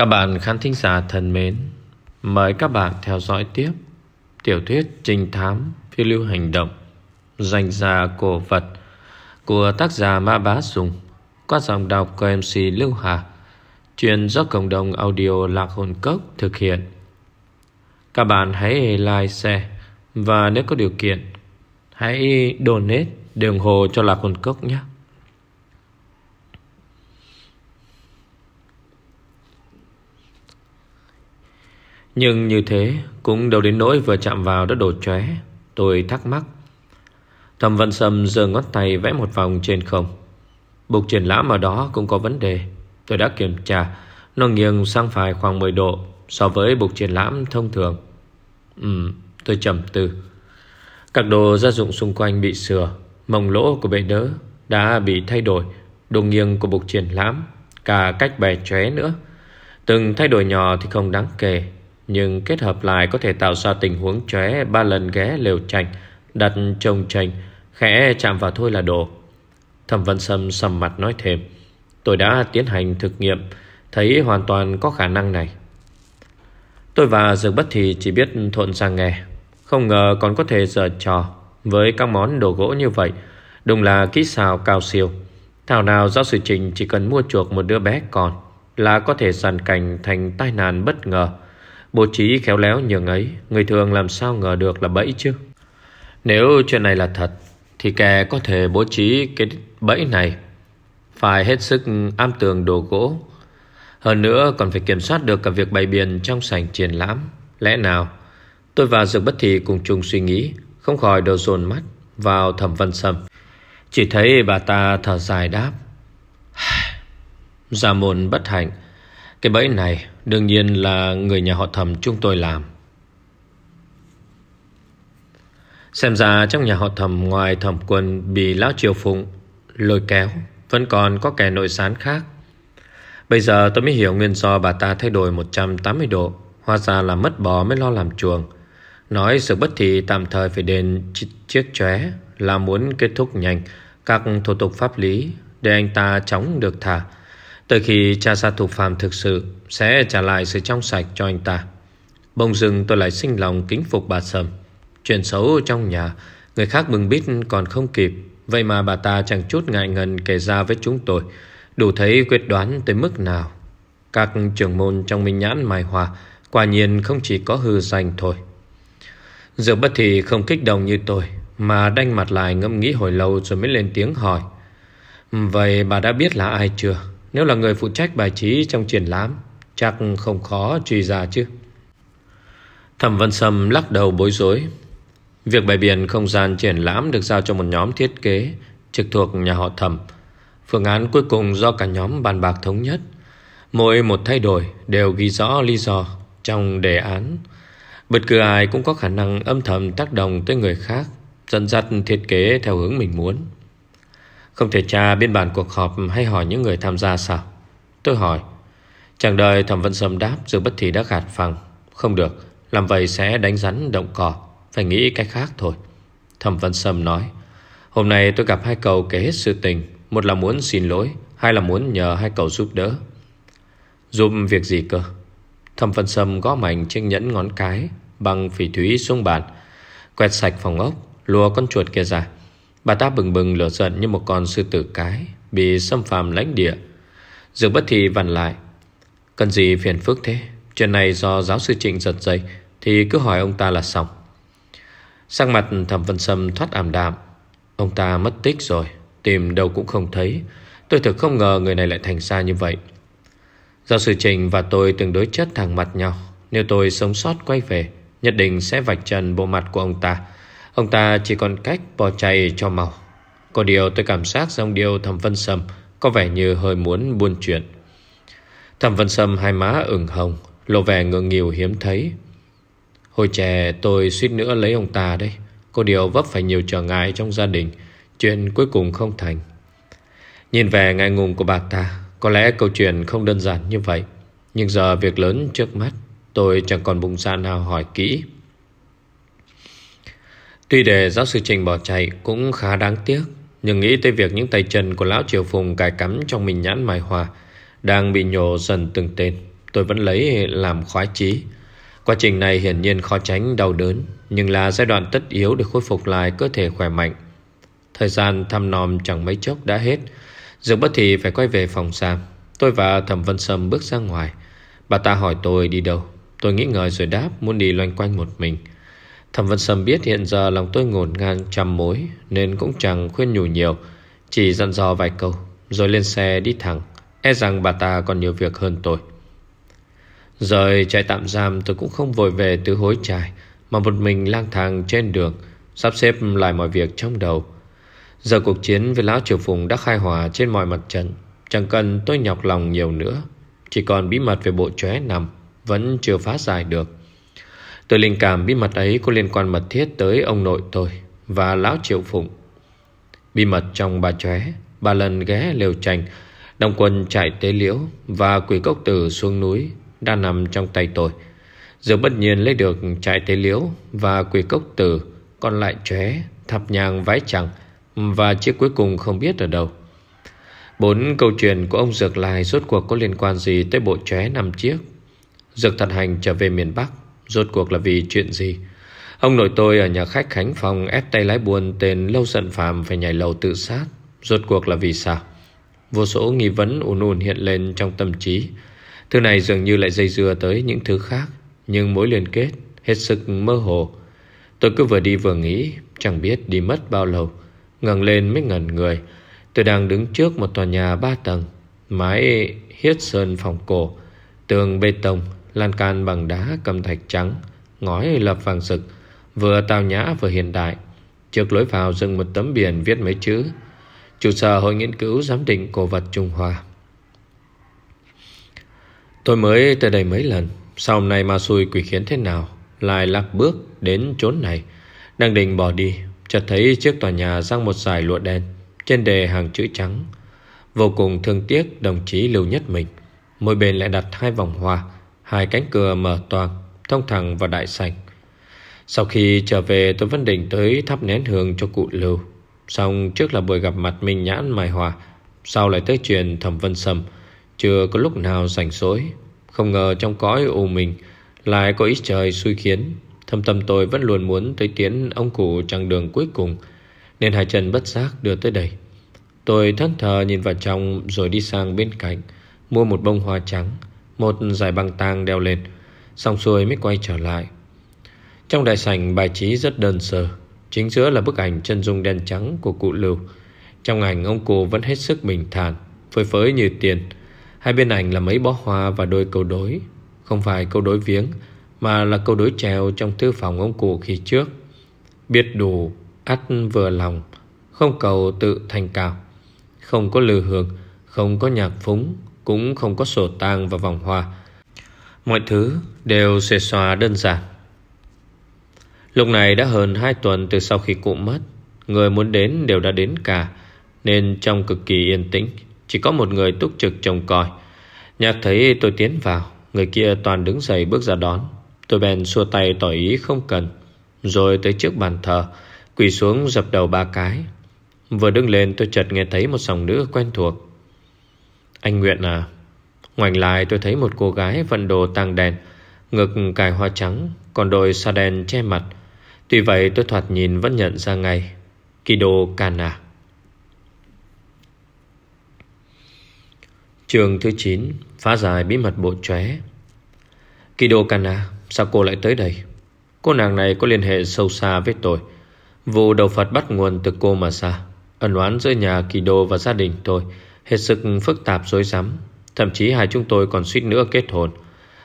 Các bạn khán thính giả thân mến, mời các bạn theo dõi tiếp tiểu thuyết trinh thám phiêu lưu hành động danh gia cổ vật của tác giả Ma Bá Sùng qua dòng đọc của MC Lưu Hà truyền do cộng đồng audio Lạc Hồn Cốc thực hiện. Các bạn hãy like, share và nếu có điều kiện hãy donate đồng hồ cho Lạc Hồn Cốc nhé. Nhưng như thế, Cũng đâu đến nỗi vừa chạm vào đã đổ chóe. Tôi thắc mắc. Thẩm Văn Sâm giơ ngón tay vẽ một vòng trên không. Bục triển lãm ở đó cũng có vấn đề. Tôi đã kiểm tra. Nó nghiêng sang phải khoảng 10 độ So với bục triển lãm thông thường. Ừ tôi trầm tư. Các đồ gia dụng xung quanh bị sửa. Mông lỗ của bệ đỡ Đã bị thay đổi. Đồ nghiêng của bục triển lãm, Cả cách bè chóe nữa. Từng thay đổi nhỏ thì không đáng kể nhưng kết hợp lại có thể tạo ra tình huống chóe, ba lần ghé lều tranh Đặt trông tranh Khẽ chạm vào thôi là đổ Thẩm Văn Sâm sầm mặt nói thêm, Tôi đã tiến hành thực nghiệm, Thấy hoàn toàn có khả năng này. Tôi và Dương Bất Thì chỉ biết thuận ra nghe, Không ngờ còn có thể giở trò Với các món đồ gỗ như vậy. Đúng là kỹ xào cao siêu. Thảo nào giáo sư Trình chỉ cần mua chuộc một đứa bé con Là có thể dàn cảnh thành tai nạn bất ngờ. Bố trí khéo léo nhường ấy, Người thường làm sao ngờ được là bẫy chứ? Nếu chuyện này là thật, Thì kẻ có thể bố trí cái bẫy này Phải hết sức am tường đồ gỗ. Hơn nữa còn phải kiểm soát được cả việc bày biện trong sảnh triển lãm. Lẽ nào, Tôi và Dược Bất Thị cùng chung suy nghĩ, Không khỏi đồ dồn mắt vào thẩm văn sâm. Chỉ thấy bà ta thở dài đáp. Giả môn bất hạnh, Cái bẫy này Đương nhiên là người nhà họ thẩm chúng tôi làm. Xem ra trong nhà họ thẩm ngoài thẩm quân bị lão triều phụng lôi kéo, Vẫn còn có kẻ nội sán khác. Bây giờ tôi mới hiểu nguyên do bà ta thay đổi 180 độ, Hóa ra là mất bò mới lo làm chuồng. Nói sự bất thị tạm thời phải đền chiếc chóe Là muốn kết thúc nhanh Các thủ tục pháp lý Để anh ta chóng được thả. Tới khi cha ra thủ phạm thực sự Sẽ trả lại sự trong sạch cho anh ta Bông dưng tôi lại sinh lòng kính phục bà Sầm. Chuyện xấu trong nhà, Người khác mừng biết còn không kịp. Vậy mà bà ta chẳng chút ngại ngần kể ra với chúng tôi, Đủ thấy quyết đoán tới mức nào. Các trưởng môn trong minh nhãn mài hòa Quả nhiên không chỉ có hư danh thôi. Dược bất thì không kích động như tôi, Mà đanh mặt lại ngâm nghĩ hồi lâu Rồi mới lên tiếng hỏi. Vậy bà đã biết là ai chưa? Nếu là người phụ trách bài trí trong triển lãm, Chắc không khó truy ra chứ. Thẩm Vân Sâm lắc đầu bối rối. Việc bày biển không gian triển lãm Được giao cho một nhóm thiết kế Trực thuộc nhà họ thẩm. Phương án cuối cùng do cả nhóm bàn bạc thống nhất. Mỗi một thay đổi Đều ghi rõ lý do Trong đề án. Bất cứ ai cũng có khả năng âm thầm tác động tới người khác, Dẫn dắt thiết kế theo hướng mình muốn không thể tra biên bản cuộc họp hay hỏi những người tham gia sao? Tôi hỏi. Chẳng đợi thẩm vân sâm đáp Rồi bất thì đã gạt phẳng. Không được, Làm vậy sẽ đánh rắn động cỏ. Phải nghĩ cách khác thôi. Thẩm vân sâm nói. Hôm nay tôi gặp hai cậu kể hết sự tình. Một là muốn xin lỗi, Hai là muốn nhờ hai cậu giúp đỡ. Giúp việc gì cơ? Thẩm vân sâm gõ mạnh chiếc nhẫn ngón cái Bằng phỉ thúy xuống bàn. Quẹt sạch phòng ốc, Lùa con chuột kia ra. Bà ta bừng bừng lửa giận như một con sư tử cái, Bị xâm phạm lãnh địa. Dược bất thị vặn lại. Cần gì phiền phức thế? Chuyện này do giáo sư Trịnh giật dây Thì cứ hỏi ông ta là xong. Sang mặt thẩm vân sâm thoát ảm đạm. Ông ta mất tích rồi, Tìm đâu cũng không thấy. Tôi thực không ngờ người này lại thành ra như vậy. Giáo sư Trình và tôi từng đối chất thẳng mặt nhau. Nếu tôi sống sót quay về, Nhất định sẽ vạch trần bộ mặt của ông ta. Ông ta chỉ còn cách bỏ chạy cho mau. Có điều tôi cảm giác dòng điều thầm vân sâm Có vẻ như hơi muốn buôn chuyện. Thẩm vân sâm hai má ửng hồng, Lộ vẻ ngượng nghịu hiếm thấy. Hồi trẻ tôi suýt nữa lấy ông ta đấy. Có điều vấp phải nhiều trở ngại trong gia đình, Chuyện cuối cùng không thành. Nhìn về ngại ngùng của bà ta, Có lẽ câu chuyện không đơn giản như vậy. Nhưng giờ việc lớn trước mắt, Tôi chẳng còn bụng ra nào hỏi kỹ. Tuy để giáo sư Trình bỏ chạy cũng khá đáng tiếc, Nhưng nghĩ tới việc những tay chân của Lão Triều Phùng cài cắm trong mình nhãn mài hòa Đang bị nhổ dần từng tên, Tôi vẫn lấy làm khoái chí. Quá trình này hiển nhiên khó tránh đau đớn, Nhưng là giai đoạn tất yếu để khôi phục lại cơ thể khỏe mạnh. Thời gian thăm nom chẳng mấy chốc đã hết Dường bất thì phải quay về phòng giam. Tôi và Thẩm Vân Sâm bước ra ngoài. Bà ta hỏi tôi đi đâu. Tôi nghĩ ngợi rồi đáp, muốn đi loanh quanh một mình. Thẩm Vân Sâm biết hiện giờ lòng tôi ngổn ngang trăm mối, Nên cũng chẳng khuyên nhủ nhiều, Chỉ dặn dò vài câu, Rồi lên xe đi thẳng. E rằng bà ta còn nhiều việc hơn tôi. Rời trại tạm giam, tôi cũng không vội về từ hối trại, Mà một mình lang thang trên đường, Sắp xếp lại mọi việc trong đầu. Giờ cuộc chiến với Lão Triều Phùng đã khai hỏa trên mọi mặt trận, Chẳng cần tôi nhọc lòng nhiều nữa, Chỉ còn bí mật về bộ chóe nằm, Vẫn chưa phá giải được. Tôi linh cảm bí mật ấy có liên quan mật thiết tới ông nội tôi Và Lão Triệu Phụng. Bí mật trong bà chóe Ba lần ghé lều tranh Đồng quân chạy tế liễu Và quỷ cốc tử xuống núi Đang nằm trong tay tôi. Giờ bất nhiên lấy được chạy tế liễu Và quỷ cốc tử, Còn lại chóe Thập nhang vái chẳng Và chiếc cuối cùng không biết ở đâu. Bốn câu chuyện của ông Dược Lai Rốt cuộc có liên quan gì tới bộ chóe năm chiếc Dược thật hành trở về miền Bắc. Rốt cuộc là vì chuyện gì? Ông nội tôi ở nhà khách Khánh Phong Ép tay lái buồn tên Lâu Giận Phạm Phải nhảy lầu tự sát. Rốt cuộc là vì sao? Vô số nghi vấn ùn ùn hiện lên trong tâm trí. Thứ này dường như lại dây dưa tới những thứ khác, Nhưng mối liên kết Hết sức mơ hồ. Tôi cứ vừa đi vừa nghĩ, Chẳng biết đi mất bao lâu, ngẩng lên mới ngẩn người. Tôi đang đứng trước một tòa nhà ba tầng, Mái hiết sơn phòng cổ, Tường bê tông. Lan can bằng đá cầm thạch trắng Ngói lập vàng sực, Vừa tao nhã vừa hiện đại. Trước lối vào dừng một tấm biển viết mấy chữ Chủ sở Hội Nghiên cứu Giám định Cổ vật Trung Hoa. Tôi mới tới đây mấy lần Sau hôm nay ma xui quỷ khiến thế nào Lại lạc bước đến chốn này. Đang định bỏ đi Chợt thấy trước tòa nhà răng một dải lụa đen Trên đề hàng chữ trắng. Vô cùng thương tiếc đồng chí Lưu Nhất mình Mỗi bên lại đặt hai vòng hoa Hai cánh cửa mở toang, Thông thẳng vào đại sảnh. Sau khi trở về, tôi vẫn định tới thắp nén hương cho cụ Lưu. Xong, trước là buổi gặp mặt Minh Nhãn Mai Hòa, Sau lại tới chuyện Thẩm Vân Sâm. Chưa có lúc nào rảnh rỗi. Không ngờ trong cõi u mình Lại có ít trời xui khiến. Thâm tâm tôi vẫn luôn muốn tới tiến ông cụ chặng đường cuối cùng, Nên hai chân bất giác đưa tới đây. Tôi thẫn thờ nhìn vào trong Rồi đi sang bên cạnh, Mua một bông hoa trắng. Một giải băng tang đeo lên, Xong xuôi mới quay trở lại. Trong đại sảnh, bài trí rất đơn sơ, Chính giữa là bức ảnh chân dung đen trắng của cụ Lưu. Trong ảnh, ông cụ vẫn hết sức bình thản, Phơi phới như tiền. Hai bên ảnh là mấy bó hoa và đôi câu đối. Không phải câu đối viếng, Mà là câu đối treo trong thư phòng ông cụ khi trước. Biết đủ, ắt vừa lòng, Không cầu tự thành cao. Không có lừa hương Không có nhạc phúng cũng không có sổ tang và vòng hoa. Mọi thứ đều xề xòa đơn giản. Lúc này đã hơn 2 tuần từ sau khi cụ mất, Người muốn đến đều đã đến cả, Nên trong cực kỳ yên tĩnh, Chỉ có một người túc trực trông coi. Nhạc thấy tôi tiến vào, Người kia toàn đứng dậy bước ra đón. Tôi bèn xua tay tỏ ý không cần, Rồi tới trước bàn thờ, Quỳ xuống dập đầu ba cái. Vừa đứng lên tôi chợt nghe thấy một dòng nữ quen thuộc. Anh Nguyện à Ngoảnh lại tôi thấy một cô gái vận đồ tàng đèn, Ngực cài hoa trắng, Còn đôi sa đen che mặt. Tuy vậy tôi thoạt nhìn vẫn nhận ra ngay, Kido Kana. Trường thứ 9 Phá giải bí mật bộ chóe. Kido Kana, Sao cô lại tới đây? Cô nàng này có liên hệ sâu xa với tôi. Vụ đầu Phật bắt nguồn từ cô mà ra Ẩn oán giữa nhà Kido và gia đình tôi. Hết sức phức tạp rối rắm. Thậm chí hai chúng tôi còn suýt nữa kết hôn.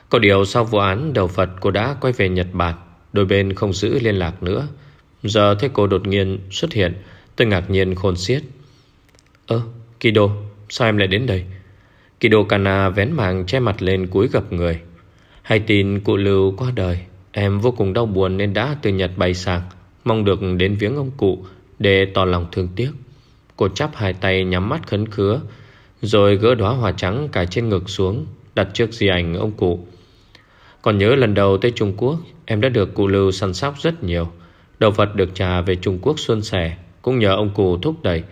Có điều sau vụ án, đầu Phật cô đã quay về Nhật Bản, Đôi bên không giữ liên lạc nữa. Giờ thấy cô đột nhiên xuất hiện, Tôi ngạc nhiên khôn xiết. Ơ, Kido, Sao em lại đến đây? Kido Kana vén màng che mặt lên cúi gặp người. Hay tin cụ Lưu qua đời, Em vô cùng đau buồn nên đã từ Nhật bay sang, Mong được đến viếng ông cụ Để tỏ lòng thương tiếc. Cô chắp hai tay nhắm mắt khấn khứa, Rồi gỡ đóa hoa trắng cài trên ngực xuống, Đặt trước di ảnh ông cụ. Còn nhớ lần đầu tới Trung Quốc, Em đã được cụ Lưu săn sóc rất nhiều. Đầu vật được trả về Trung Quốc xuân sẻ, Cũng nhờ ông cụ thúc đẩy.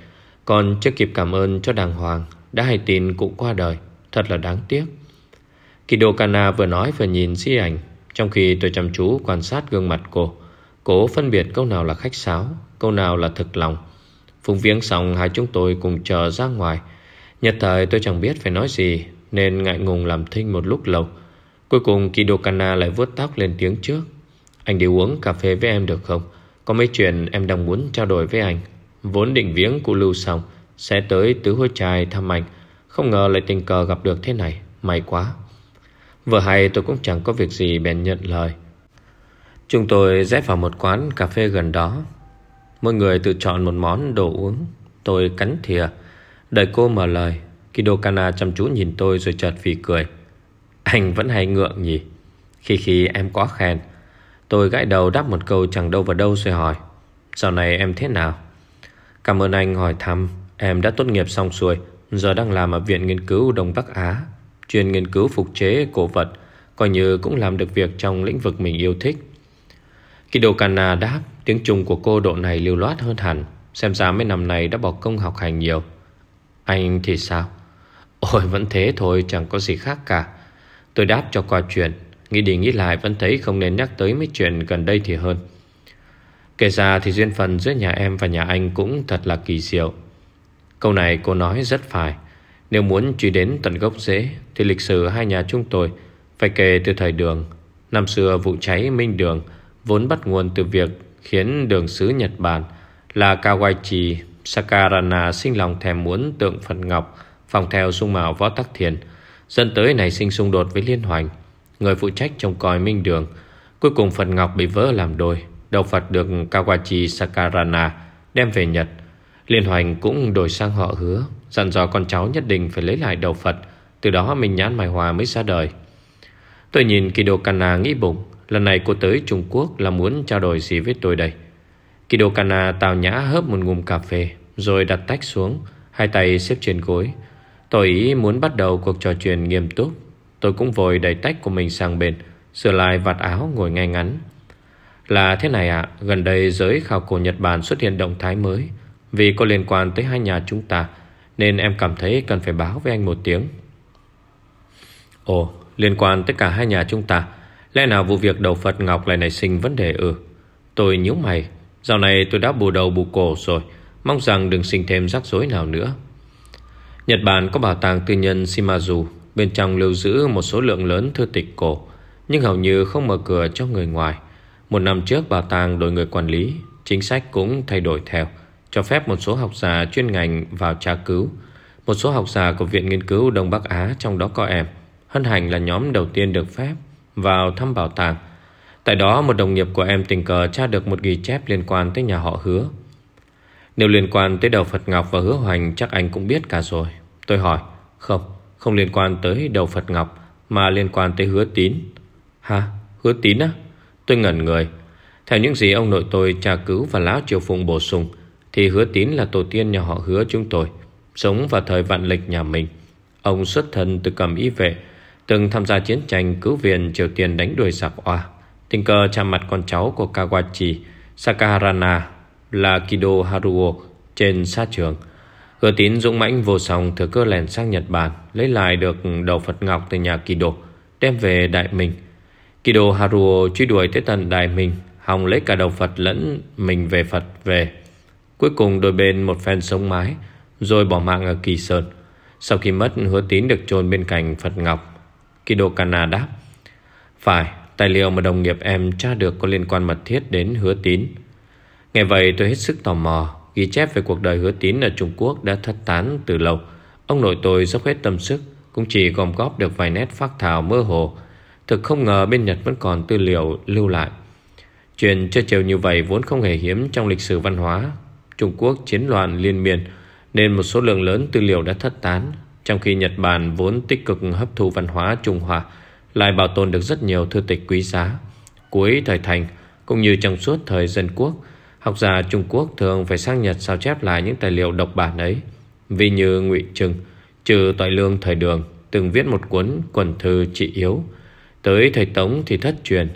Còn chưa kịp cảm ơn cho đàng hoàng, Đã hay tin cụ qua đời, Thật là đáng tiếc. Kido Kana vừa nói vừa nhìn di ảnh, Trong khi tôi chăm chú quan sát gương mặt cô. Cố phân biệt câu nào là khách sáo, Câu nào là thực lòng. Phùng viếng xong, hai chúng tôi cùng chờ ra ngoài. Nhật thời tôi chẳng biết phải nói gì, Nên ngại ngùng làm thinh một lúc lâu. Cuối cùng Kido Kana lại vuốt tóc lên tiếng trước. Anh đi uống cà phê với em được không? Có mấy chuyện em đang muốn trao đổi với anh. Vốn định viếng cụ lưu xong, Sẽ tới tứ hôi trai thăm anh. Không ngờ lại tình cờ gặp được thế này, May quá. Vừa hay tôi cũng chẳng có việc gì bèn nhận lời. Chúng tôi rẽ vào một quán cà phê gần đó. Mỗi người tự chọn một món đồ uống. Tôi cắn thìa. Đợi cô mở lời, Kidokana chăm chú nhìn tôi rồi chợt phì cười. Anh vẫn hay ngượng nhỉ? Khi khi em quá khen, Tôi gãi đầu đáp một câu chẳng đâu vào đâu rồi hỏi, Dạo này em thế nào? Cảm ơn anh hỏi thăm, Em đã tốt nghiệp xong xuôi, Giờ đang làm ở Viện Nghiên cứu Đông Bắc Á, Chuyên nghiên cứu phục chế cổ vật, Coi như cũng làm được việc trong lĩnh vực mình yêu thích. Kidokana đáp Tiếng Trung của cô độ này lưu loát hơn hẳn, Xem ra mấy năm này đã bỏ công học hành nhiều. Anh thì sao? Ôi, vẫn thế thôi, chẳng có gì khác cả. Tôi đáp cho qua chuyện, Nghĩ đi nghĩ lại vẫn thấy không nên nhắc tới mấy chuyện gần đây thì hơn. Kể ra thì duyên phần giữa nhà em và nhà anh cũng thật là kỳ diệu. Câu này cô nói rất phải. Nếu muốn truy đến tận gốc rễ, Thì lịch sử hai nhà chúng tôi, Phải kể từ thời đường. Năm xưa vụ cháy Minh Đường, Vốn bắt nguồn từ việc khiến đường sứ Nhật Bản Là Kawaichi Sakarana sinh lòng thèm muốn tượng Phật Ngọc, Phòng theo dung mạo võ tắc thiền. Dẫn tới này sinh xung đột với Liên Hoành, Người phụ trách trông coi Minh Đường. Cuối cùng Phật Ngọc bị vỡ làm đôi, Đầu Phật được Kawachi Sakarana đem về Nhật. Liên Hoành cũng đổi sang họ hứa, Dặn dò con cháu nhất định phải lấy lại đầu Phật, Từ đó Minh Nhãn Mai Hòa mới ra đời. Tôi nhìn Kido Kana nghĩ bụng Lần này cô tới Trung Quốc là muốn trao đổi gì với tôi đây? Kido Kana tào nhã hớp một ngụm cà phê, Rồi đặt tách xuống, Hai tay xếp trên gối. Tôi ý muốn bắt đầu cuộc trò chuyện nghiêm túc. Tôi cũng vội đẩy tách của mình sang bên, Sửa lại vạt áo ngồi ngay ngắn. Là thế này ạ, Gần đây giới khảo cổ Nhật Bản xuất hiện động thái mới. Vì có liên quan tới hai nhà chúng ta, Nên em cảm thấy cần phải báo với anh một tiếng. Ồ, Liên quan tới cả hai nhà chúng ta Lẽ nào vụ việc đầu Phật Ngọc lại nảy sinh vấn đề ư? Tôi nhíu mày. Dạo này tôi đã bù đầu bù cổ rồi. Mong rằng đừng sinh thêm rắc rối nào nữa. Nhật Bản có bảo tàng tư nhân Shimazu. Bên trong lưu giữ một số lượng lớn thư tịch cổ, Nhưng hầu như không mở cửa cho người ngoài. Một năm trước, bảo tàng đổi người quản lý. Chính sách cũng thay đổi theo, Cho phép một số học giả chuyên ngành vào tra cứu. Một số học giả của Viện Nghiên cứu Đông Bắc Á, Trong đó có em. Hân Hành là nhóm đầu tiên được phép. Vào thăm bảo tàng. Tại đó một đồng nghiệp của em tình cờ tra được một ghi chép liên quan tới nhà họ hứa. Nếu liên quan tới đầu Phật Ngọc và hứa hoành chắc anh cũng biết cả rồi. Tôi hỏi Không, không liên quan tới đầu Phật Ngọc Mà liên quan tới hứa tín. Hả, hứa tín á? Tôi ngẩn người. Theo những gì ông nội tôi tra cứu và lão triều phụng bổ sung Thì hứa tín là tổ tiên nhà họ hứa chúng tôi Sống vào thời vạn lịch nhà mình. Ông xuất thân từ cầm y vệ Từng tham gia chiến tranh cứu viện Triều Tiên đánh đuổi giặc oa Tình cờ chạm mặt con cháu của Kawachi Sakaharana là Kido Haruo trên sát trường. Hứa tín dũng mãnh vô song thừa cơ lèn sang Nhật Bản, lấy lại được đầu Phật Ngọc từ nhà Kido, đem về Đại Minh. Kido Haruo truy đuổi tới tận Đại Minh, hòng lấy cả đầu Phật lẫn mình về Phật về. Cuối cùng đôi bên một phen sống mái, rồi bỏ mạng ở Kỳ Sơn. Sau khi mất, hứa tín được chôn bên cạnh Phật Ngọc. Kidokana đáp. Phải, Tài liệu mà đồng nghiệp em tra được có liên quan mật thiết đến hứa tín. Nghe vậy tôi hết sức tò mò, Ghi chép về cuộc đời hứa tín ở Trung Quốc đã thất tán từ lâu. Ông nội tôi dốc hết tâm sức, Cũng chỉ gom góp được vài nét phác thảo mơ hồ. Thực không ngờ bên Nhật vẫn còn tư liệu lưu lại. Chuyện chơi chiều như vậy vốn không hề hiếm trong lịch sử văn hóa Trung Quốc chiến loạn liên miên, Nên một số lượng lớn tư liệu đã thất tán. Trong khi Nhật Bản vốn tích cực hấp thu văn hóa Trung Hoa lại bảo tồn được rất nhiều thư tịch quý giá. Cuối thời thành, cũng như trong suốt thời dân quốc, học giả Trung Quốc thường phải sang Nhật sao chép lại những tài liệu độc bản ấy. Vì như ngụy Trừng, trừ toại lương thời đường, từng viết một cuốn quần thư trị yếu. Tới thời Tống thì thất truyền.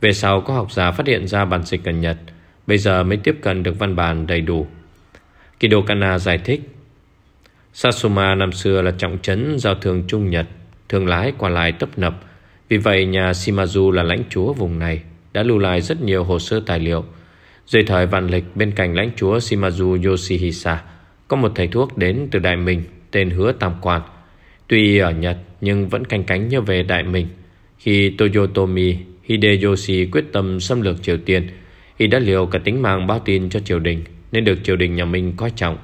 Về sau có học giả phát hiện ra bản dịch ở Nhật, bây giờ mới tiếp cận được văn bản đầy đủ. Kido Kana giải thích Satsuma năm xưa là trọng trấn giao thương Trung Nhật thương lái qua lại tấp nập. Vì vậy, nhà Shimazu là lãnh chúa vùng này, Đã lưu lại rất nhiều hồ sơ tài liệu. Dưới thời vạn lịch, Bên cạnh lãnh chúa Shimazu Yoshihisa, Có một thầy thuốc đến từ Đại Minh, Tên Hứa Tam Quan. Tuy ở Nhật, nhưng vẫn canh cánh nhớ về Đại Minh. Khi Toyotomi Hideyoshi quyết tâm xâm lược Triều Tiên, Y đã liều cả tính mạng báo tin cho triều đình, Nên được triều đình nhà Minh coi trọng.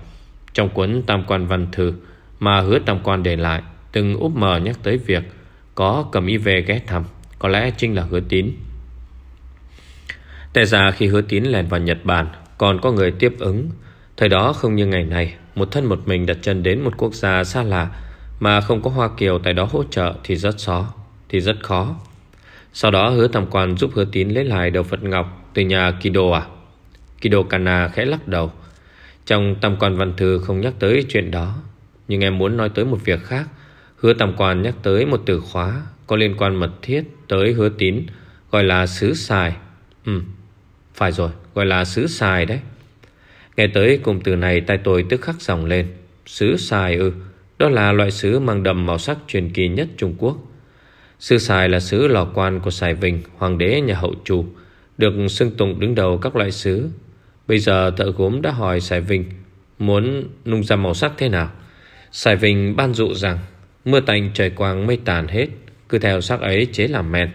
Trong cuốn Tam Quan Văn Thư Mà hứa Tam Quan để lại, Từng úp mờ nhắc tới việc Có cầm y về ghé thăm, Có lẽ chính là hứa tín. Tại ra khi hứa tín lèn vào Nhật Bản, Còn có người tiếp ứng. Thời đó không như ngày này Một thân một mình đặt chân đến một quốc gia xa lạ Mà không có Hoa Kiều tại đó hỗ trợ Thì rất khó Thì rất khó. Sau đó hứa tam quan giúp hứa tín lấy lại đầu Phật Ngọc Từ nhà Kido à? Kido Kana khẽ lắc đầu. Trong tam quan văn thư không nhắc tới chuyện đó, Nhưng em muốn nói tới một việc khác. Hứa tam quan nhắc tới một từ khóa Có liên quan mật thiết tới hứa tín, Gọi là sứ xài. Ừ Phải rồi, gọi là sứ xài đấy. Nghe tới cụm từ này tay tôi tức khắc dòng lên. Sứ xài ư, Đó là loại sứ mang đậm màu sắc truyền kỳ nhất Trung Quốc. Sứ xài là sứ lò quan của Sài Vinh, Hoàng đế nhà hậu chủ Được xưng tụng đứng đầu các loại sứ Bây giờ thợ gốm đã hỏi Sài Vinh Muốn nung ra màu sắc thế nào. Sài Vinh ban dụ rằng, Mưa tạnh trời quang mây tàn hết, Cứ theo sắc ấy chế làm men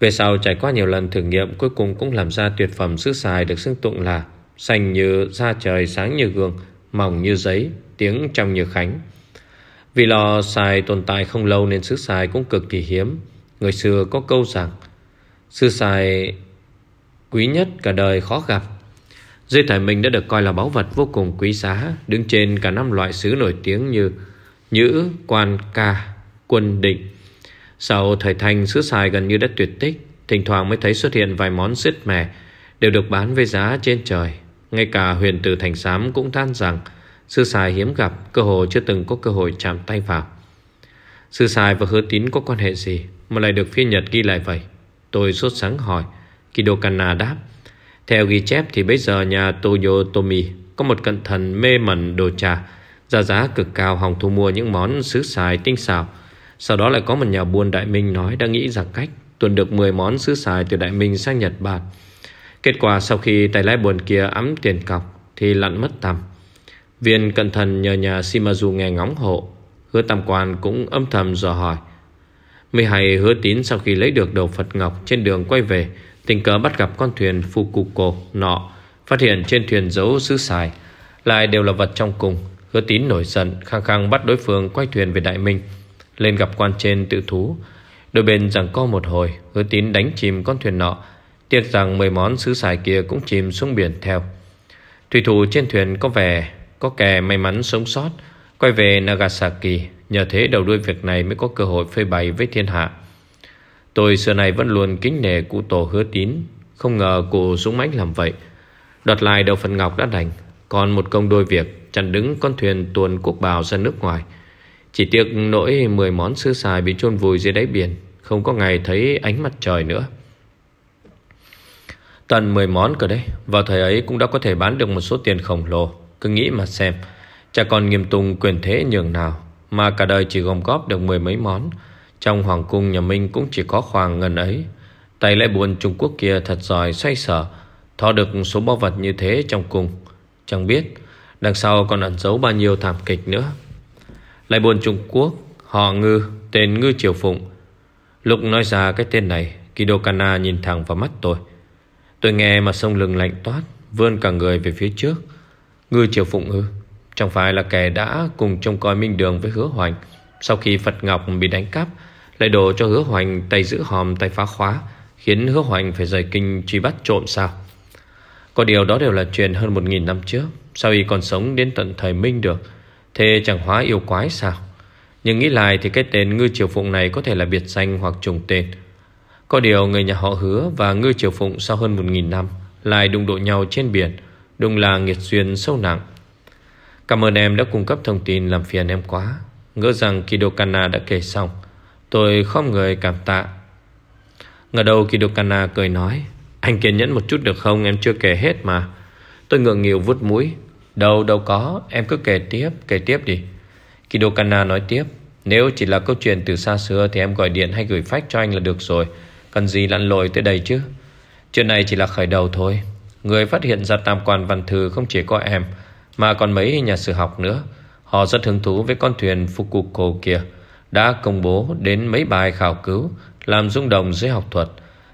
Về sau trải qua nhiều lần thử nghiệm, Cuối cùng cũng làm ra tuyệt phẩm sứ xài Được xưng tụng là Xanh như da trời, sáng như gương, Mỏng như giấy, Tiếng trong như khánh. Vì lò xài tồn tại không lâu Nên sứ xài cũng cực kỳ hiếm. Người xưa có câu rằng, Sứ xài quý nhất cả đời khó gặp dây thải mình đã được coi là báu vật vô cùng quý giá Đứng trên cả năm loại sứ nổi tiếng như Nhữ, quan, ca, quân, định. Sau thời thanh sứ xài gần như đã tuyệt tích Thỉnh thoảng mới thấy xuất hiện vài món xít mè Đều được bán với giá trên trời. Ngay cả huyền tử thành sám cũng than rằng Sư Sài hiếm gặp Cơ hội chưa từng có cơ hội chạm tay vào. Sư Sài và hứa tín có quan hệ gì Mà lại được phiên nhật ghi lại vậy? Tôi sốt sáng hỏi. Kido Kanna đáp. Theo ghi chép thì bây giờ nhà Toyotomi Có một cận thần mê mẩn đồ trà, Giá giá cực cao, hòng thu mua những món sứ xài tinh xảo. Sau đó lại có một nhà buôn Đại Minh nói đã nghĩ ra cách Tuần được 10 món sứ xài từ Đại Minh sang Nhật Bản. Kết quả sau khi tay lái buồn kia ấm tiền cọc Thì lặn mất tầm. Viên cẩn thận nhờ nhà Shimazu nghe ngóng hộ, Hứa tam quan cũng âm thầm dò hỏi. Mới hay hứa tín sau khi lấy được đầu Phật Ngọc Trên đường quay về Tình cờ bắt gặp con thuyền Fukuko nọ Phát hiện trên thuyền dấu sứ xài. Lại đều là vật trong cùng Hứa tín nổi giận, khăng khăng bắt đối phương quay thuyền về Đại Minh, Lên gặp quan trên tự thú. Đôi bên rằng co một hồi Hứa tín đánh chìm con thuyền nọ, Tiếc rằng mười món sứ xài kia cũng chìm xuống biển theo. Thủy thủ trên thuyền có vẻ Có kẻ may mắn sống sót, Quay về Nagasaki, Nhờ thế đầu đuôi việc này mới có cơ hội phơi bày với thiên hạ. Tôi xưa này vẫn luôn kính nể cụ tổ hứa tín. Không ngờ cụ dũng mãnh làm vậy. Đoạt lại đầu phần ngọc đã đành. Còn một công đôi việc, Chặn đứng con thuyền tuần quốc bào ra nước ngoài. Chỉ tiếc nỗi mười món sư xài Bị chôn vùi dưới đáy biển, Không có ngày thấy ánh mặt trời nữa. Tận 10 món cơ đấy, Vào thời ấy cũng đã có thể bán được một số tiền khổng lồ. Cứ nghĩ mà xem, Chả còn nghiêm tùng quyền thế nhường nào, Mà cả đời chỉ gom góp được mười mấy món. Trong hoàng cung nhà Minh cũng chỉ có khoảng ngần ấy. Tay lại buồn Trung Quốc kia thật giỏi, xoay sở Thó được số bao vật như thế trong cung. Chẳng biết Đằng sau còn ẩn giấu bao nhiêu thảm kịch nữa. Lại buồn Trung Quốc, Họ ngư, Tên ngư triều phụng. Lúc nói ra cái tên này Kido Kana nhìn thẳng vào mắt tôi. Tôi nghe mà sông lưng lạnh toát, Vươn cả người về phía trước. Ngư triều phụng ư? Chẳng phải là kẻ đã cùng trông coi minh đường với hứa hoành, Sau khi Phật Ngọc bị đánh cắp lại đổ cho hứa hoành tay giữ hòm tay phá khóa Khiến hứa hoành phải rời kinh truy bắt trộm sao Có điều đó đều là chuyện hơn một nghìn năm trước Sao y còn sống đến tận thời minh được Thế chẳng hóa yêu quái sao Nhưng nghĩ lại thì cái tên ngư triều phụng này Có thể là biệt danh hoặc trùng tên có điều người nhà họ hứa và ngư triều phụng sau hơn một nghìn năm lại đụng độ nhau trên biển, đúng là nghiệt duyên sâu nặng. Cảm ơn em đã cung cấp thông tin làm phiền em quá. Ngỡ rằng Kidokana đã kể xong. Tôi không người cảm tạ. Ngờ đầu Kidokana cười nói. Anh kiên nhẫn một chút được không em chưa kể hết mà. Tôi ngượng nghịu vút mũi. Đâu đâu có em cứ kể tiếp, kể tiếp đi. Kidokana nói tiếp. Nếu chỉ là câu chuyện từ xa xưa Thì em gọi điện hay gửi fax cho anh là được rồi Cần gì lặn lội tới đây chứ Chuyện này chỉ là khởi đầu thôi Người phát hiện ra tam quan văn thư không chỉ có em Mà còn mấy nhà sử học nữa Họ rất hứng thú với con thuyền Fukuko kia đã công bố đến mấy bài khảo cứu, Làm rung động dưới học thuật.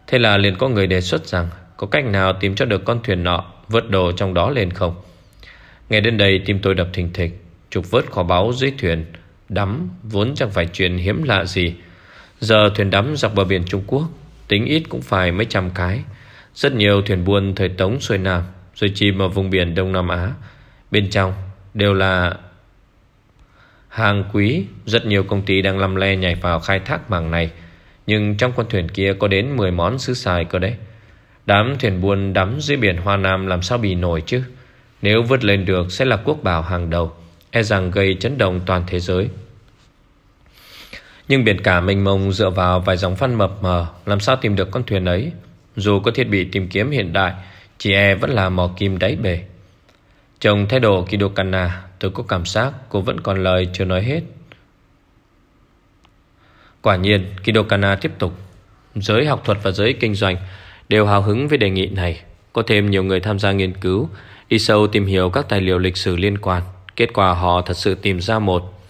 Thế là liền có người đề xuất rằng Có cách nào tìm cho được con thuyền nọ Vớt đồ trong đó lên không? Nghe đến đây, tim tôi đập thình thịch, Trục vớt kho báu dưới thuyền, Đắm vốn chẳng phải chuyện hiếm lạ gì. Giờ thuyền đắm dọc bờ biển Trung Quốc, Tính ít cũng phải mấy trăm cái. Rất nhiều thuyền buôn thời Tống xuôi Nam, Rồi chìm ở vùng biển Đông Nam Á. Bên trong đều là Hàng quý, Rất nhiều công ty đang lăm le nhảy vào khai thác mảng này. Nhưng trong con thuyền kia có đến 10 món sứ xài cơ đấy. Đám thuyền buôn đắm dưới biển Hoa Nam Làm sao bị nổi chứ? Nếu vượt lên được sẽ là quốc bảo hàng đầu E rằng gây chấn động toàn thế giới. Nhưng biển cả mênh mông dựa vào vài dòng phân mập mờ, Làm sao tìm được con thuyền ấy? Dù có thiết bị tìm kiếm hiện đại, Chỉ e vẫn là mò kim đáy bể. Chồng thái độ Kidokana Tôi có cảm giác cô vẫn còn lời chưa nói hết. Quả nhiên, Kidokana tiếp tục. Giới học thuật và giới kinh doanh Đều hào hứng với đề nghị này. Có thêm nhiều người tham gia nghiên cứu Đi sâu tìm hiểu các tài liệu lịch sử liên quan. Kết quả họ thật sự tìm ra một.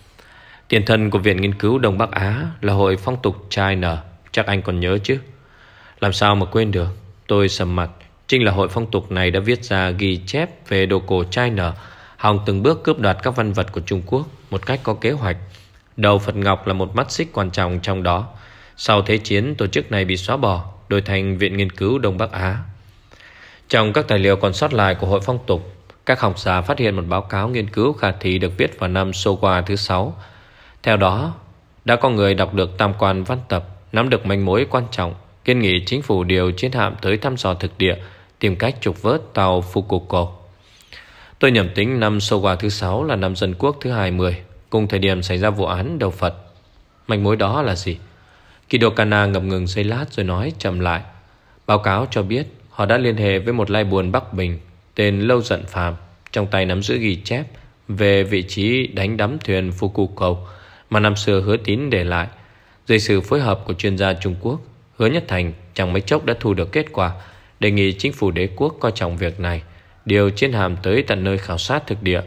Tiền thân của Viện Nghiên cứu Đông Bắc Á Là Hội Phong tục China. Chắc anh còn nhớ chứ? Làm sao mà quên được? Tôi sầm mặt. Chính là hội phong tục này đã viết ra ghi chép về đồ cổ China. Hòng từng bước cướp đoạt các văn vật của Trung Quốc Một cách có kế hoạch. Đầu Phật Ngọc là một mắt xích quan trọng trong đó. Sau Thế chiến, tổ chức này bị xóa bỏ, Đổi thành Viện Nghiên cứu Đông Bắc Á. Trong các tài liệu còn sót lại của hội phong tục, Các học giả phát hiện một báo cáo nghiên cứu khả thi được viết vào năm Sowa thứ 6 Theo đó, Đã có người đọc được tam quan văn tập, Nắm được manh mối quan trọng Kiên nghị chính phủ điều chiến hạm tới thăm dò thực địa, Tìm cách trục vớt tàu Fukuko Tôi nhầm tính năm Sowa thứ 6 là năm dân quốc thứ 20 Cùng thời điểm xảy ra vụ án đầu Phật. Manh mối đó là gì? Kidokana ngập ngừng giây lát rồi nói chậm lại. Báo cáo cho biết, Họ đã liên hệ với một lai buồn Bắc Bình Tên Lâu Dận Phàm, Trong tay nắm giữ ghi chép Về vị trí đánh đắm thuyền Fukuko Mà năm xưa hứa tín để lại. Dưới sự phối hợp của chuyên gia Trung Quốc, Hứa Nhất Thành chẳng mấy chốc đã thu được kết quả Đề nghị chính phủ đế quốc coi trọng việc này. Điều chiến hàm tới tận nơi khảo sát thực địa.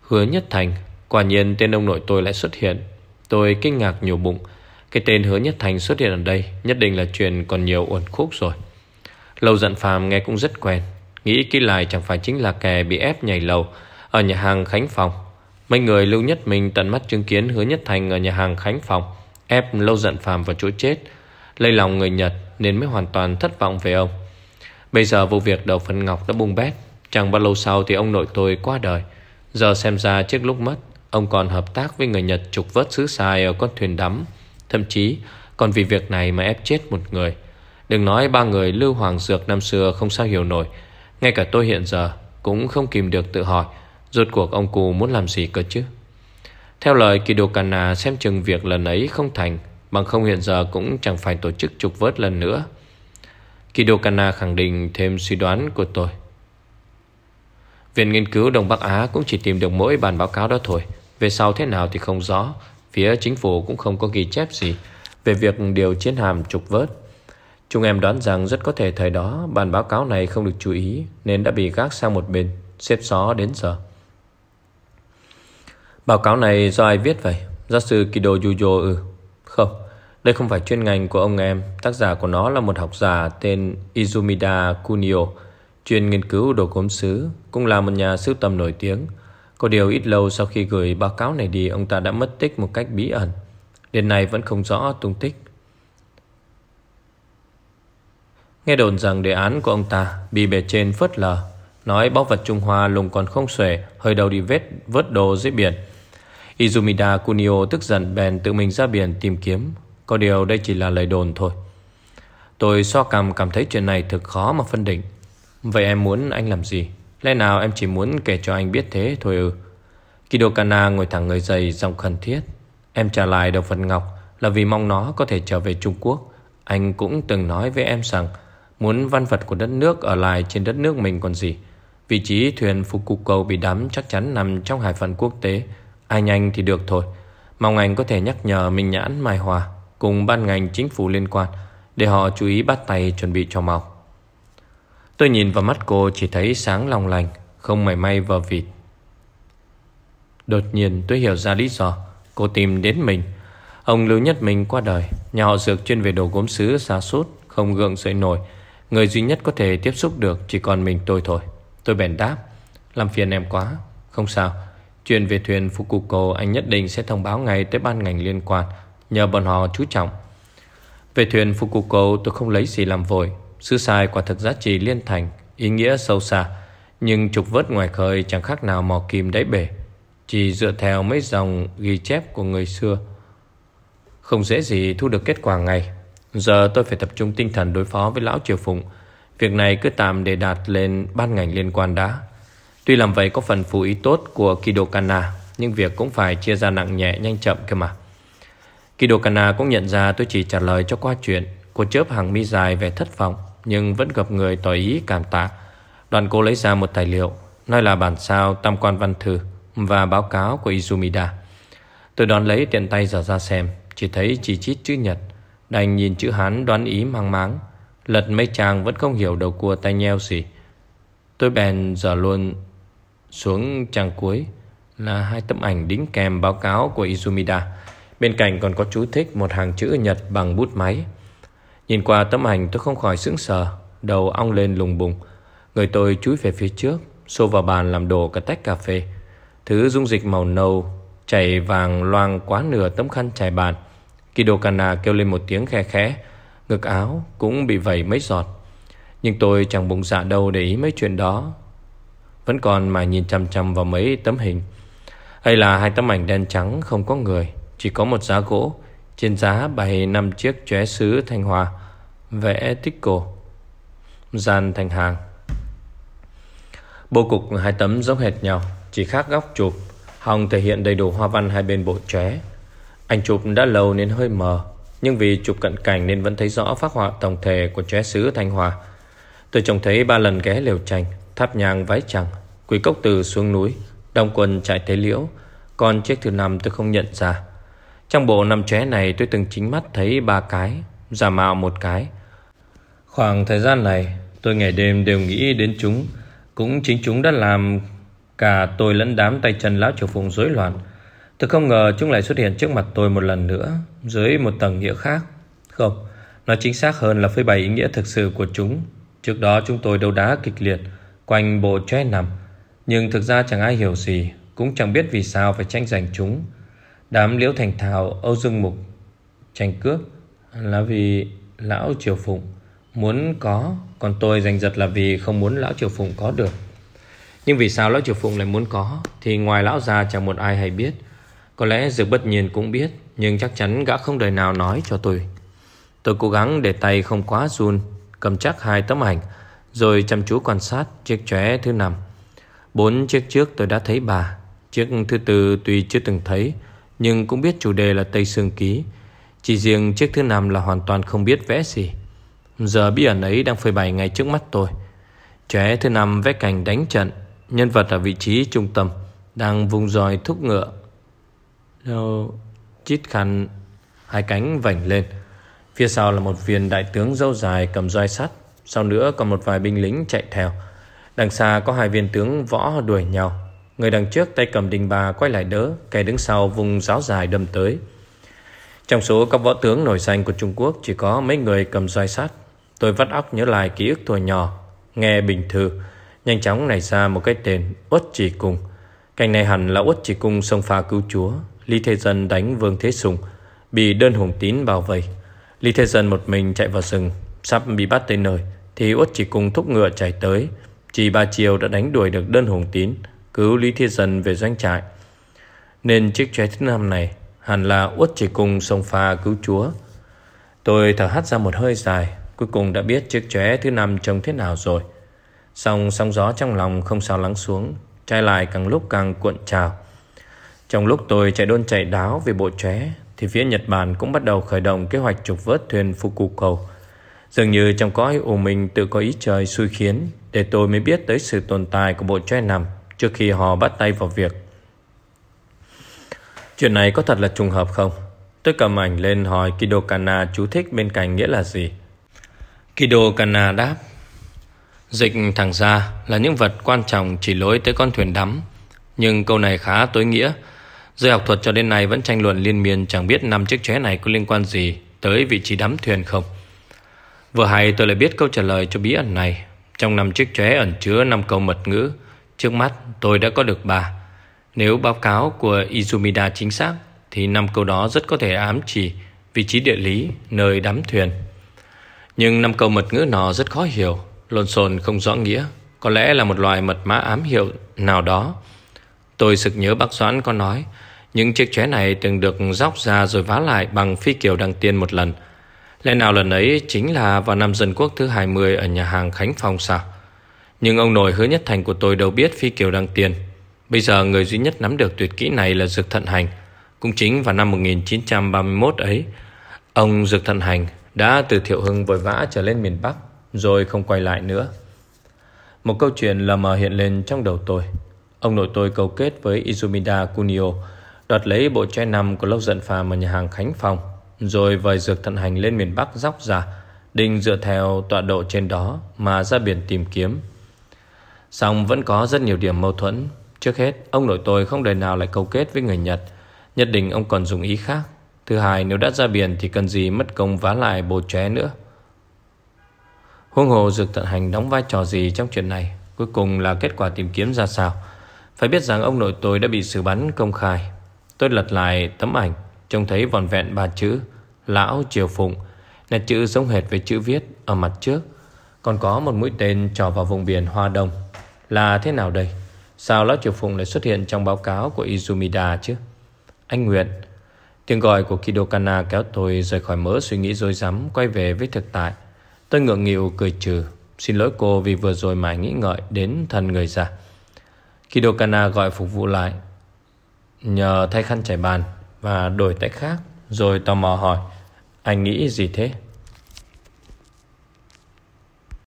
Hứa Nhất Thành, Quả nhiên tên ông nội tôi lại xuất hiện. Tôi kinh ngạc nhiều bụng, Cái tên Hứa Nhất Thành xuất hiện ở đây Nhất định là chuyện còn nhiều uẩn khúc rồi. Lâu dặn phàm nghe cũng rất quen, Nghĩ kỹ lại chẳng phải chính là kẻ bị ép nhảy lầu Ở nhà hàng Khánh Phòng. Mấy người lưu nhất mình tận mắt chứng kiến Hứa Nhất Thành ở nhà hàng Khánh Phòng, Ép lâu dặn phàm vào chỗ chết. Lây lòng người Nhật Nên mới hoàn toàn thất vọng về ông. Bây giờ vụ việc đầu phần ngọc đã bung bét. Chẳng bao lâu sau thì ông nội tôi qua đời. Giờ xem ra trước lúc mất, Ông còn hợp tác với người Nhật trục vớt xứ xài ở con thuyền đắm. Thậm chí, còn vì việc này mà ép chết một người. Đừng nói ba người Lưu Hoàng Dược năm xưa không sao hiểu nổi. Ngay cả tôi hiện giờ cũng không kìm được tự hỏi, Rốt cuộc ông cụ muốn làm gì cơ chứ? Theo lời Kidokana xem chừng việc lần ấy không thành, Bằng không hiện giờ cũng chẳng phải tổ chức trục vớt lần nữa. Kidokana khẳng định thêm suy đoán của tôi. Viện nghiên cứu Đông Bắc Á cũng chỉ tìm được mỗi bản báo cáo đó thôi. Về sau thế nào thì không rõ. Phía chính phủ cũng không có ghi chép gì Về việc điều chiến hàm trục vớt. Chúng em đoán rằng rất có thể thời đó Bản báo cáo này không được chú ý Nên đã bị gác sang một bên, Xếp xó đến giờ. Báo cáo này do ai viết vậy? Giáo sư Kido Yuyo ư Không đây không phải chuyên ngành của ông em. Tác giả của nó là một học giả tên Izumida Kunio, Chuyên nghiên cứu đồ gốm sứ Cũng là một nhà sưu tầm nổi tiếng. Có điều ít lâu sau khi gửi báo cáo này đi, Ông ta đã mất tích một cách bí ẩn. Đến nay vẫn không rõ tung tích. Nghe đồn rằng đề án của ông ta Bị bề trên phớt lờ, Nói báu vật Trung Hoa lùng còn không xuể, Hơi đầu đi vết, vớt đồ dưới biển. Izumida Kunio tức giận bèn tự mình ra biển tìm kiếm có điều đây chỉ là lời đồn thôi. Tôi so cầm cảm thấy chuyện này thực khó mà phân định. Vậy em muốn anh làm gì? Lẽ nào em chỉ muốn kể cho anh biết thế thôi ư? Kidokana ngồi thẳng người dày giọng khẩn thiết. Em trả lại độc vật ngọc Là vì mong nó có thể trở về Trung Quốc. Anh cũng từng nói với em rằng Muốn văn vật của đất nước ở lại trên đất nước mình còn gì. Vị trí thuyền Fukuko bị đắm chắc chắn nằm trong hải phận quốc tế. Ai nhanh thì được thôi. Mong anh có thể nhắc nhở Minh Nhãn Mai Hòa Cùng ban ngành chính phủ liên quan Để họ chú ý bắt tay chuẩn bị cho mau Tôi nhìn vào mắt cô chỉ thấy sáng long lành Không mảy may vờ vịt. Đột nhiên tôi hiểu ra lý do Cô tìm đến mình. Ông Lưu Nhất Minh qua đời, Nhà họ dược chuyên về đồ gốm sứ xa sút, Không gượng dậy nổi. Người duy nhất có thể tiếp xúc được Chỉ còn mình tôi thôi. Tôi bèn đáp, Làm phiền em quá. Không sao, Chuyện về thuyền Fukuko anh nhất định sẽ thông báo ngay tới ban ngành liên quan. Nhờ bọn họ chú trọng. Về thuyền Fukuko tôi không lấy gì làm vội. Sư sai quả thực giá trị liên thành, Ý nghĩa sâu xa. Nhưng trục vớt ngoài khơi chẳng khác nào mò kim đáy bể. Chỉ dựa theo mấy dòng ghi chép của người xưa. Không dễ gì thu được kết quả ngay. Giờ tôi phải tập trung tinh thần đối phó với Lão Triều Phụng. Việc này cứ tạm để đạt lên ban ngành liên quan đã. Tuy làm vậy có phần phụ ý tốt của Kido Kana, Nhưng việc cũng phải chia ra nặng nhẹ, nhanh chậm cơ mà. Kido Kana cũng nhận ra tôi chỉ trả lời cho qua chuyện. Cô chớp hàng mi dài về thất vọng, Nhưng vẫn gặp người tỏ ý cảm tạ. Đoàn cô lấy ra một tài liệu, Nói là bản sao tam quan văn thư Và báo cáo của Izumida. Tôi đón lấy tiện tay dở ra xem, Chỉ thấy chỉ chít chữ nhật. Đành nhìn chữ Hán đoán ý mang máng. Lật mấy trang vẫn không hiểu đầu cua tay nheo gì. Tôi bèn dở luôn xuống trang cuối, Là hai tấm ảnh đính kèm báo cáo của Izumida. Bên cạnh còn có chú thích một hàng chữ Nhật bằng bút máy. Nhìn qua tấm ảnh, tôi không khỏi sững sờ, Đầu ong lên lùng bùng. Người tôi chúi về phía trước, Xô vào bàn làm đổ cả tách cà phê. Thứ dung dịch màu nâu, Chảy vàng loang quá nửa tấm khăn trải bàn. Kido Kana kêu lên một tiếng khe khẽ, Ngực áo cũng bị vẩy mấy giọt. Nhưng tôi chẳng bụng dạ đâu để ý mấy chuyện đó. Vẫn còn mà nhìn chăm chăm vào mấy tấm hình. Hay là hai tấm ảnh đen trắng không có người. Chỉ có một giá gỗ, Trên giá bày năm chiếc chóe sứ thanh hòa, Vẽ tích cổ, Gian thành hàng. Bố cục hai tấm giống hệt nhau, Chỉ khác góc chụp, hòng thể hiện đầy đủ hoa văn hai bên bộ chóe. Ảnh chụp đã lâu nên hơi mờ, Nhưng vì chụp cận cảnh nên vẫn thấy rõ phác họa tổng thể của chóe sứ Thanh Hòa. Tôi trông thấy ba lần ghé liều tranh Tháp nhang vái chẳng quỳ cốc từ xuống núi Đông quân chạy tế liễu. Còn chiếc thứ năm tôi không nhận ra. Trong bộ năm chóe này tôi từng chính mắt thấy ba cái, Giả mạo một cái. Khoảng thời gian này, Tôi ngày đêm đều nghĩ đến chúng. Cũng chính chúng đã làm Cả tôi lẫn đám tay chân lão triều phùng rối loạn. Tôi không ngờ chúng lại xuất hiện trước mặt tôi một lần nữa, Dưới một tầng nghĩa khác. Không Nói chính xác hơn là phơi bày ý nghĩa thực sự của chúng. Trước đó chúng tôi đấu đá kịch liệt, Quanh bộ tre nằm. Nhưng thực ra chẳng ai hiểu gì, Cũng chẳng biết vì sao phải tranh giành chúng. Đám liễu thành thảo, Âu Dương Mục Tranh cướp Là vì lão triều phụng Muốn có, Còn tôi giành giật là vì không muốn lão triều phụng có được. Nhưng vì sao lão triều phụng lại muốn có, Thì ngoài lão già chẳng một ai hay biết. Có lẽ Dược bất nhiên cũng biết, Nhưng chắc chắn gã không đời nào nói cho tôi. Tôi cố gắng để tay không quá run, Cầm chắc hai tấm ảnh, Rồi chăm chú quan sát chiếc chóe thứ năm. Bốn chiếc trước tôi đã thấy bà, Chiếc thứ tư tuy chưa từng thấy nhưng cũng biết chủ đề là Tây Sương Ký. Chỉ riêng chiếc thứ năm là hoàn toàn không biết vẽ gì. Giờ bí ẩn ấy đang phơi bày ngay trước mắt tôi. Trẻ thứ năm vẽ cảnh đánh trận, Nhân vật ở vị trí trung tâm, Đang vùng roi thúc ngựa. Đâu chít khăn, Hai cánh vảnh lên. Phía sau là một viên đại tướng dâu dài cầm roi sắt, Sau nữa còn một vài binh lính chạy theo. Đằng xa có hai viên tướng võ đuổi nhau. Người đằng trước tay cầm đình bà quay lại đỡ, Kẻ đứng sau vùng giáo dài đâm tới. Trong số các võ tướng nổi danh của Trung Quốc, Chỉ có mấy người cầm roi sắt Tôi vắt óc nhớ lại ký ức tuổi nhỏ, Nghe bình thư, Nhanh chóng nảy ra một cái tên, Uất Chỉ Cung. Cảnh này hẳn là Uất Chỉ Cung sông pha cứu chúa, Lý Thế Dân đánh Vương Thế Sùng, Bị đơn hùng tín bảo vệ Lý Thế Dân một mình chạy vào rừng, Sắp bị bắt tới nơi, Thì Uất chỉ Cung thúc ngựa chạy tới. Chỉ ba chiều đã đánh đuổi được đơn hùng tín. Cứu Lý Thế Dân về doanh trại. Nên chiếc chóe thứ năm này Hẳn là Uất chỉ cùng sông pha cứu chúa. Tôi thở hắt ra một hơi dài, Cuối cùng đã biết chiếc chóe thứ năm trông thế nào rồi. Xong sóng gió trong lòng không sao lắng xuống Trai lại càng lúc càng cuộn trào. Trong lúc tôi chạy đôn chạy đáo về bộ chóe Thì phía Nhật Bản cũng bắt đầu khởi động kế hoạch trục vớt thuyền Fukuko Dường như trong cõi ủ mình tự có ý trời xui khiến, Để tôi mới biết tới sự tồn tại của bộ chóe nằm. Trước khi họ bắt tay vào việc Chuyện này có thật là trùng hợp không? Tôi cầm ảnh lên hỏi Kido Kana chú thích bên cạnh nghĩa là gì. Kido Kana đáp, Dịch thẳng ra là những vật quan trọng chỉ lối tới con thuyền đắm. Nhưng câu này khá tối nghĩa. Giới học thuật cho đến nay vẫn tranh luận liên miên chẳng biết năm chiếc chóe này có liên quan gì tới vị trí đắm thuyền không. Vừa hay tôi lại biết câu trả lời cho bí ẩn này. Trong năm chiếc chóe ẩn chứa năm câu mật ngữ. Trước mắt tôi đã có được bà Nếu báo cáo của Izumida chính xác thì năm câu đó rất có thể ám chỉ vị trí địa lý nơi đắm thuyền. Nhưng năm câu mật ngữ nọ rất khó hiểu, lộn xộn không rõ nghĩa, có lẽ là một loài mật mã ám hiệu nào đó. Tôi sực nhớ bác Doãn có nói, những chiếc chóe này từng được róc ra rồi vá lại bằng phi kiều đăng tiên một lần. Lẽ nào lần ấy chính là vào năm dân quốc thứ 20 ở nhà hàng Khánh Phong sao? Nhưng ông nội hứa nhất thành của tôi đâu biết phi kiều đăng tiên. Bây giờ người duy nhất nắm được tuyệt kỹ này là Dược Thận Hành. Cũng chính vào năm 1931 ấy, ông Dược Thận Hành đã từ Thiệu Hưng vội vã trở lên miền Bắc rồi không quay lại nữa. Một câu chuyện lờ mờ hiện lên trong đầu tôi. Ông nội tôi cầu kết với Izumida Kunio đoạt lấy bộ tre nằm của lâu giận phàm ở nhà hàng Khánh Phong rồi vời Dược Thận Hành lên miền Bắc dốc ra định dựa theo tọa độ trên đó mà ra biển tìm kiếm song vẫn có rất nhiều điểm mâu thuẫn. Trước hết, ông nội tôi không đời nào lại câu kết với người Nhật. Nhất định ông còn dùng ý khác. Thứ hai, nếu đã ra biển Thì cần gì mất công vá lại bồ ché nữa? Huông hồ Dược Tận Hành đóng vai trò gì trong chuyện này? Cuối cùng là kết quả tìm kiếm ra sao? Phải biết rằng ông nội tôi đã bị xử bắn công khai. Tôi lật lại tấm ảnh, Trông thấy vòn vẹn ba chữ, Lão Triều Phụng. Nét chữ giống hệt với chữ viết ở mặt trước. Còn có một mũi tên trò vào vùng biển Hoa Đông. Là thế nào đây? Sao Lão Triều Phụng lại xuất hiện trong báo cáo của Izumida chứ? Anh Nguyện Tiếng gọi của Kidokana kéo tôi rời khỏi mớ suy nghĩ dối rắm, Quay về với thực tại. Tôi ngượng nghịu cười trừ. Xin lỗi cô vì vừa rồi mãi nghĩ ngợi đến thần người già. Kidokana gọi phục vụ lại. Nhờ thay khăn trải bàn Và đổi tách khác, Rồi tò mò hỏi, Anh nghĩ gì thế?